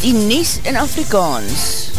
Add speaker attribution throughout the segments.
Speaker 1: die Nies in Afrikaans.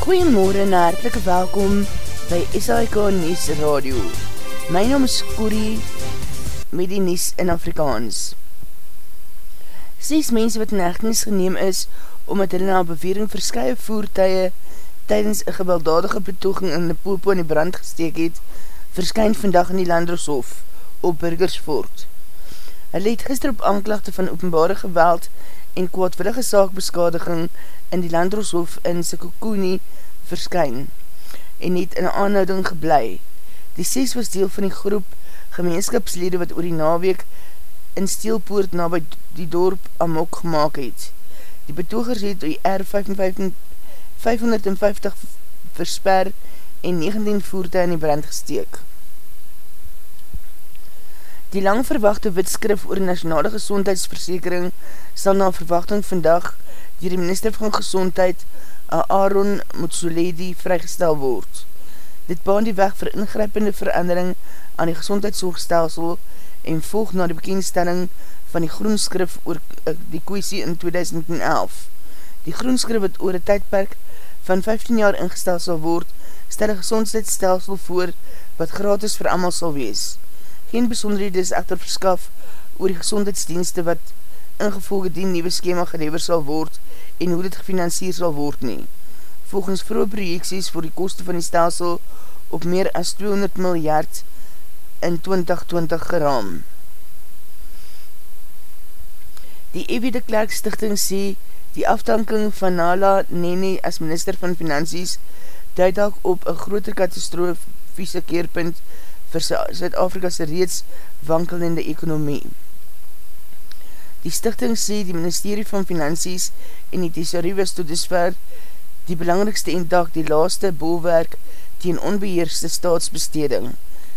Speaker 1: Goeiemorgen en hartelike welkom by SAIK Nies Radio. My naam is Corrie met die Nies in Afrikaans. Ses mense wat in echtenis geneem is, omdat hulle na bewering verskye voertuie tydens een gewelddadige betoging in die Popo in die brand gesteek het, verskyn vandag in die Landershof op Burgersvoort. Hulle het gister op aanklachte van openbare geweld en kwaadwillige saakbeskadiging in die Landroshof in Sikokuni verskyn en het in aanhouding geblei. Die ses was deel van die groep gemeenskapslede wat oor die naweek in Steelpoort na by die dorp Amok gemaakt het. Die betogers het die R550 versper en 19 voerte in die brand gesteek. Die lang verwachte witskrif oor die nationale gezondheidsversekering sal na verwachting vandag dier die minister van gezondheid Aaron Mutsuledi vrygestel word. Dit baan die weg vir ingrypende verandering aan die gezondheidszorgstelsel en volg na die bekendstelling van die groenskrif oor eh, die kwestie in 2011. Die groenskrif wat oor een tydperk van 15 jaar ingestel sal word, stel een gezondheidsstelsel voor wat gratis vir amal sal wees. Geen besonderhede is echter verskaf oor die gezondheidsdienste wat ingevolge die nieuwe schema gelever sal word en hoe dit gefinancier sal word nie. Volgens vroege projekties voor die koste van die stelsel op meer as 200 miljard in 2020 geraam. Die EW de Klerk Stichting sê die aftanking van Nala Nene as minister van Finansies duid op een groter katastrofiese keerpunt vir Zuid-Afrika's reeds wankelende ekonomie. Die stichting sê die ministerie van Finansies en die Thesaurie was tot disver die belangrikste eendag die laaste bolwerk teen onbeheerste staatsbesteding.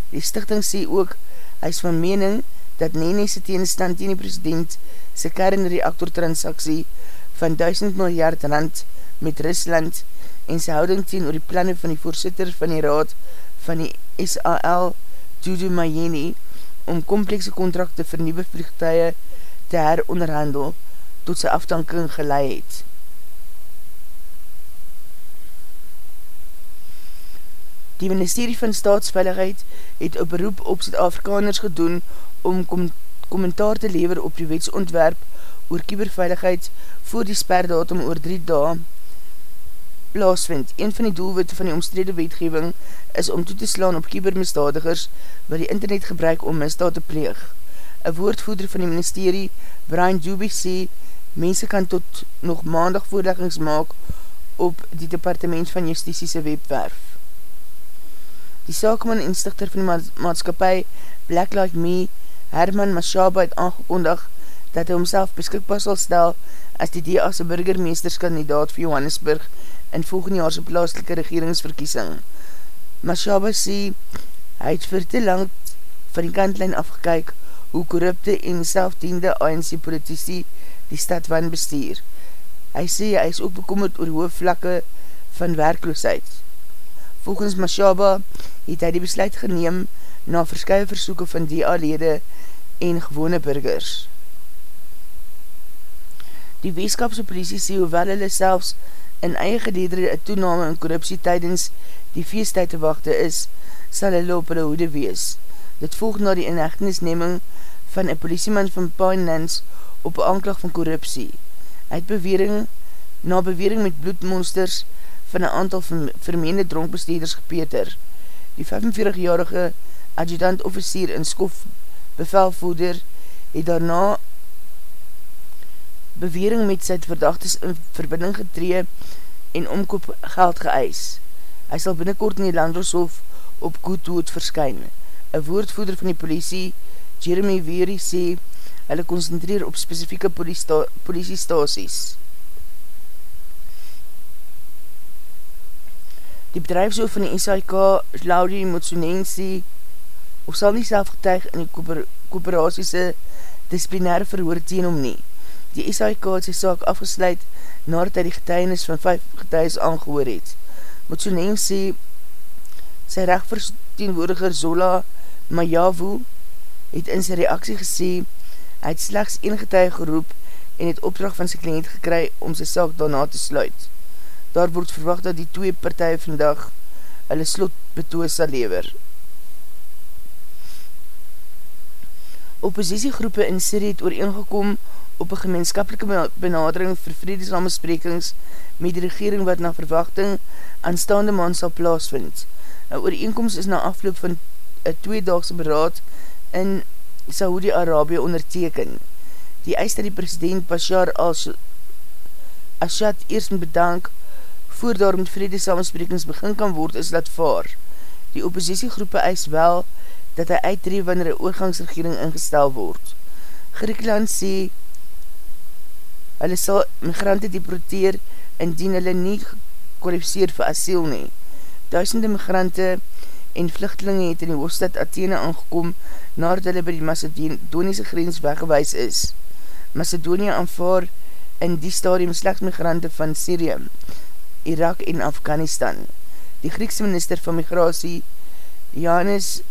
Speaker 1: Die stichting sê ook, hy is van mening dat Nenese teenstand teen die president sy kernreaktortransaksie van 1000 miljard rand met Rusland en sy houding teen oor die planne van die voorzitter van die raad van die SAL Dudu Mayeni om komplekse kontrakte vir nieuwe vliegtuie te heronderhandel tot sy aftanking geleid het. Die ministerie van staatsveiligheid het op beroep op Zuid-Afrikaners gedoen om kom kommentaar te lever op die wetsontwerp oor kieberveiligheid voor die sperdatum oor drie dae plaasvind. Een van die doelwitte van die omstrede wetgeving is om toe te slaan op kiebermisdadigers wat die internet gebruik om misdaad te pleeg. Een woordvoerder van die ministerie, Brian Dubie, sê mense kan tot nog maandag voorleggings maak op die departement van justitiese webwerf. Die saakman en stichter van die maatskapie Black Like Me, Herman Mashaba, het aangekondig dat hy homself beskikbaar sal stel as die DA's burgermeesterskandidaat vir Johannesburg in volgende jaarse plaaslike regeringsverkiesing. Mashaba sê, hy het vir te lang van die kantlijn afgekyk hoe korrupte en selfdiende ANC politici die stad van bestuur. Hy sê, hy is ook bekommerd oor hoge vlakke van werkloosheid. Volgens Mashaba het hy die besluit geneem na verskye versoeken van DA-lede en gewone burgers. Die weeskapse politie sê, hoewel hulle selfs in eie gedeedere een toename in korruptie tydens die feestheid te wachte is, sal hulle op hulle hoede wees. Dit volg na die inhechtenisneming van een politieman van Pinelands op een aanklag van korruptie. Hy het bewering, na bewering met bloedmonsters van een aantal vermeende dronkbesteders gepeter. Die 45-jarige adjudant-officier in Skof bevelvoeder het daarna bewering met sy verdachtes in verbinding getree en omkoop geld geëis. Hy sal binnenkort in die Landroshof op Goodwood verskyn. Een woordvoeder van die politie, Jeremy Weary, sê hulle concentreer op specifieke politiestasies. Die bedrijfshoof van die SIK, Laudi Motsonensi, of sal nie self getuig in die kooperasiese disciplinaire verhoor teen om nie. Die SIK het sy saak afgesluit nadat hy die getuienis van 5 getuies aangehoor het. Motsoneng sê, sy rechtversteenwoordiger Zola Mayavu het in sy reaksie gesê, Hy het slechts een getuig geroep en het opdracht van sy kliënt gekry om sy saak daarna te sluit. Daar word verwacht dat die twee partij vandag hulle slot betoos sal lever. Oppositiegroepe in Syrië het ooreengekom op een gemeenskapelike benadering vir vredesamesprekings met die regering wat na verwachting aanstaande maand sal plaasvind. Een ooreenkomst is na afloop van een tweedaagse beraad in Saudi-Arabië onderteken. Die eis dat die president Bashar al-Assad eerst moet bedank voor daar met vrede samensprekings begin kan word is dat vaar. Die oppositiegroepe eis wel dat hy uitdree wanneer een oorgangsregering ingestel word. Griekenland sê hulle sal migrante deporteer indien hulle nie gekwalificeer vir asiel nie. Duisende migrante en vluchtelinge het in die hoofdstad Athene aangekom nadat hulle by die Macedoniese grens weggewees is. Macedonia aanvaar in die stadium slechts migrante van Syrië, Irak en Afghanistan. Die Griekse minister van migratie, Janis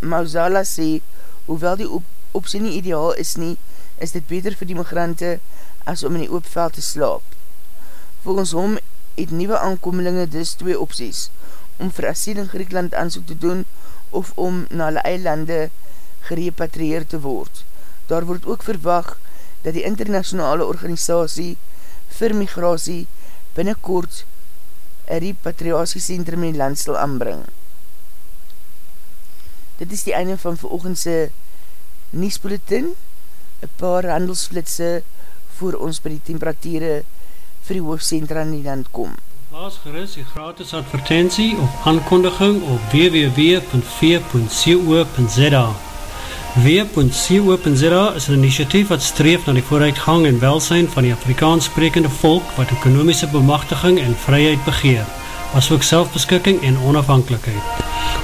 Speaker 1: Mausala sê, hoewel die op optie nie ideaal is nie, is dit beter vir die migrante as om in die oopveld te slaap. Volgens hom het nieuwe aankomelinge dus twee opties, om vir asiel in Griekland aansoek te doen of om na hulle eilande gerepatrieer te word. Daar word ook verwag dat die internationale organisatie vir migratie binnenkort een repatriatiecentrum in die land sal aanbring. Dit is die einde van veroogendse Niesbulletin, een paar handelsflitse voor ons by die temperatuurde vir die hoofdcentra in die land kom.
Speaker 2: Laas gerust die gratis advertentie of aankondiging op www.v.co.za W.co.za is een initiatief wat streef na die vooruitgang en welsijn van die Afrikaans sprekende volk wat ekonomische bemachtiging en vryheid begeer, as ook selfbeskikking en onafhankelijkheid.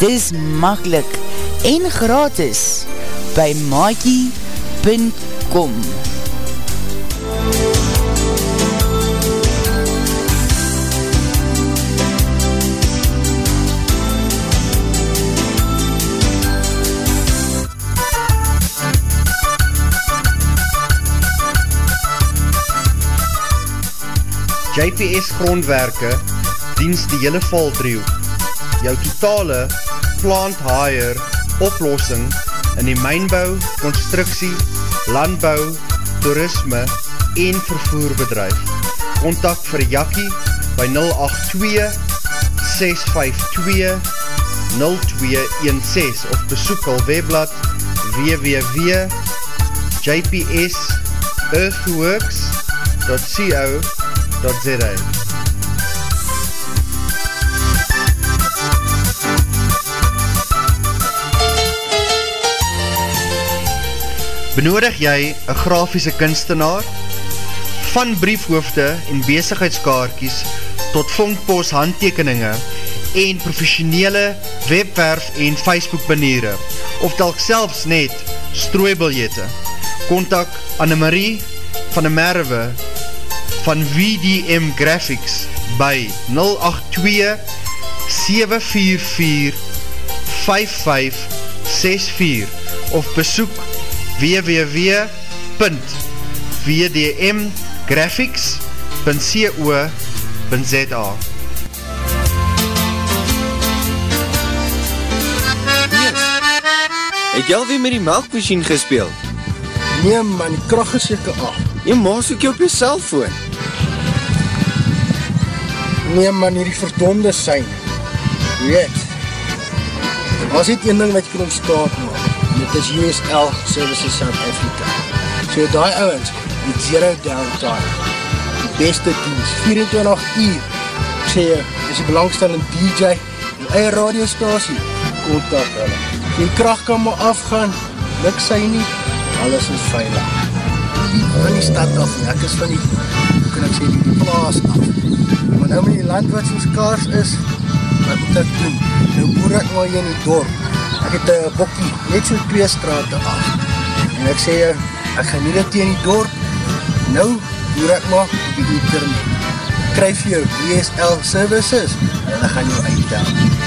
Speaker 1: Dis makkelijk en gratis by maakie.com
Speaker 3: JPS grondwerke diens die hele valdriehoek. Jou totale plant hire oplossing in die mijnbouw, constructie, landbouw, toerisme en vervoerbedrijf. Contact vir Jakkie by 082 652 0216 of besoek al webblad www.jpsearthworks.co.za Benodig jy een grafiese kunstenaar? Van briefhoofde en bezigheidskaartjes tot vondpost handtekeninge en professionele webwerf en Facebook baniere of telk selfs net strooibiljette. Contact Annemarie van der Merwe van VDM Graphics by 082 744 5564 of besoek www.vdmgraphics.co.za
Speaker 4: Het jy alweer met die melkmachine gespeeld?
Speaker 5: Nee man, die kracht is jyke af.
Speaker 4: Jy maas ook jy op jy cellfoon.
Speaker 5: Nee man, hier die verdonde sein. Weet, as dit een ding wat jy kan ontstaan maak, dit is USL Services South Africa. So die ouwens, die zero downtime, die beste dienst, 24 uur, ek sê jy, is die belangstellende DJ, die eie radiostasie, kontak hulle. Die kracht kan maar afgaan, luk sy nie, alles is veilig. Die van die stad af, en ek is van die, hoe kan ek sê, die, die plaas af. Maar nou met die land wat soos kaars is, wat moet ek doen? Nou boer ek maar hier in die dorp. Ek het een bokkie, net so twee straten af. En ek sê, ek gaan nie dit in die dorp, nou boer ek maar op die internet. Kryf jou DSL services, en dan gaan jou uitdaan.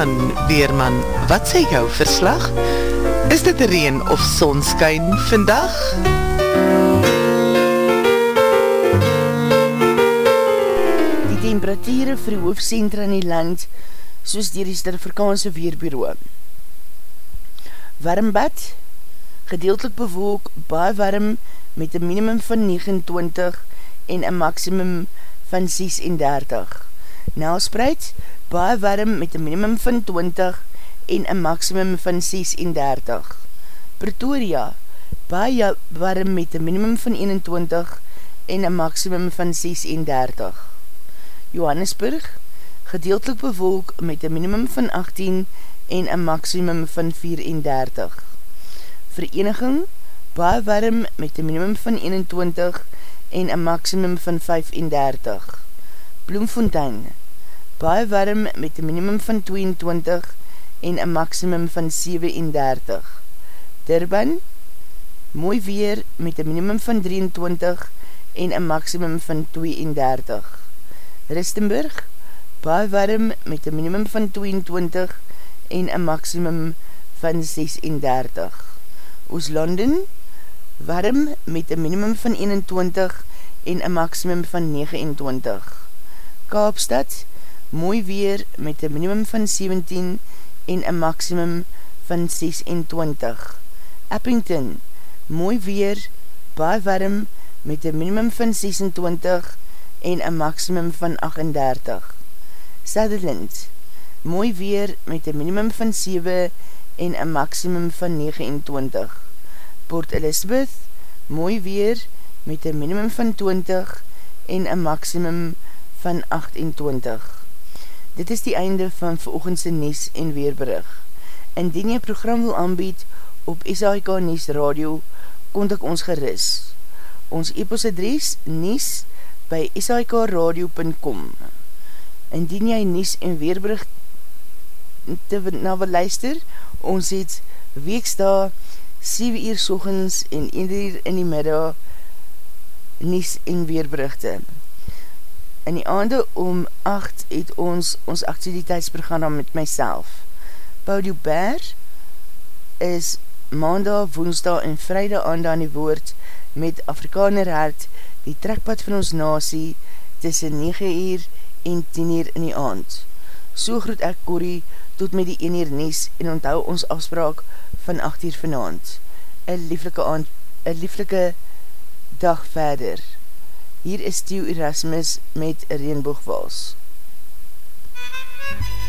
Speaker 6: Weerman, Weerman, wat sê jou verslag? Is dit reen of sonskyn vandag?
Speaker 1: Die temperatuur vir die hoofdcentra in die land, soos dier die Sterfrikaanse Weerbureau. Warmbad, gedeeltelik bewolk, baie warm, met een minimum van 29 en een maximum van 36. Nelspreid, baie warm met een minimum van 20 en een maximum van 36. Pretoria, baie warm met een minimum van 21 en een maximum van 36. Johannesburg, gedeeltelik bewolk met een minimum van 18 en een maximum van 34. Vereniging, baie warm met een minimum van 21 en een maximum van 35. Bloemfontein, baie warm met een minimum van 22 en een maximum van 37. Durban, mooi weer met een minimum van 23 en een maximum van 32. Ristenburg, baie warm met een minimum van 22 en een maximum van 36. Ooslanden, warm met een minimum van 21 en een maximum van 29. Kaapstad, mooi weer met een minimum van 17 en een maximum van 26. Eppington, mooi weer, baie warm met een minimum van 26 en een maximum van 38. Sutherland, mooi weer met een minimum van 7 en een maximum van 29. Port Elizabeth, mooi weer met een minimum van 20 en een maximum van 28. Dit is die einde van veroogendse Nies en Weerberig. Indien jy program wil aanbied op SAIK Nies Radio, kontak ons geris. Ons e-post adres nies by sikradio.com Indien jy Nies en Weerberig te na wil luister, ons het weeksta 7 uur sochens en 1 uur in die middag Nies en Weerberichte. In die aande om 8 het ons ons activiteitsprogramma met myself. Paudio Ber is maandag, woensdag en vrijdag aan aan die woord met Afrikaner hart die trekpad van ons nasie tussen 9 uur en 10 uur in die aand. So groet ek Corrie tot met die 1 uur nies en onthou ons afspraak van 8 uur vanavond. Een lieflike, aand, een lieflike dag verder. Hier is Theo Erasmus met Reenboogwals. MUZIEK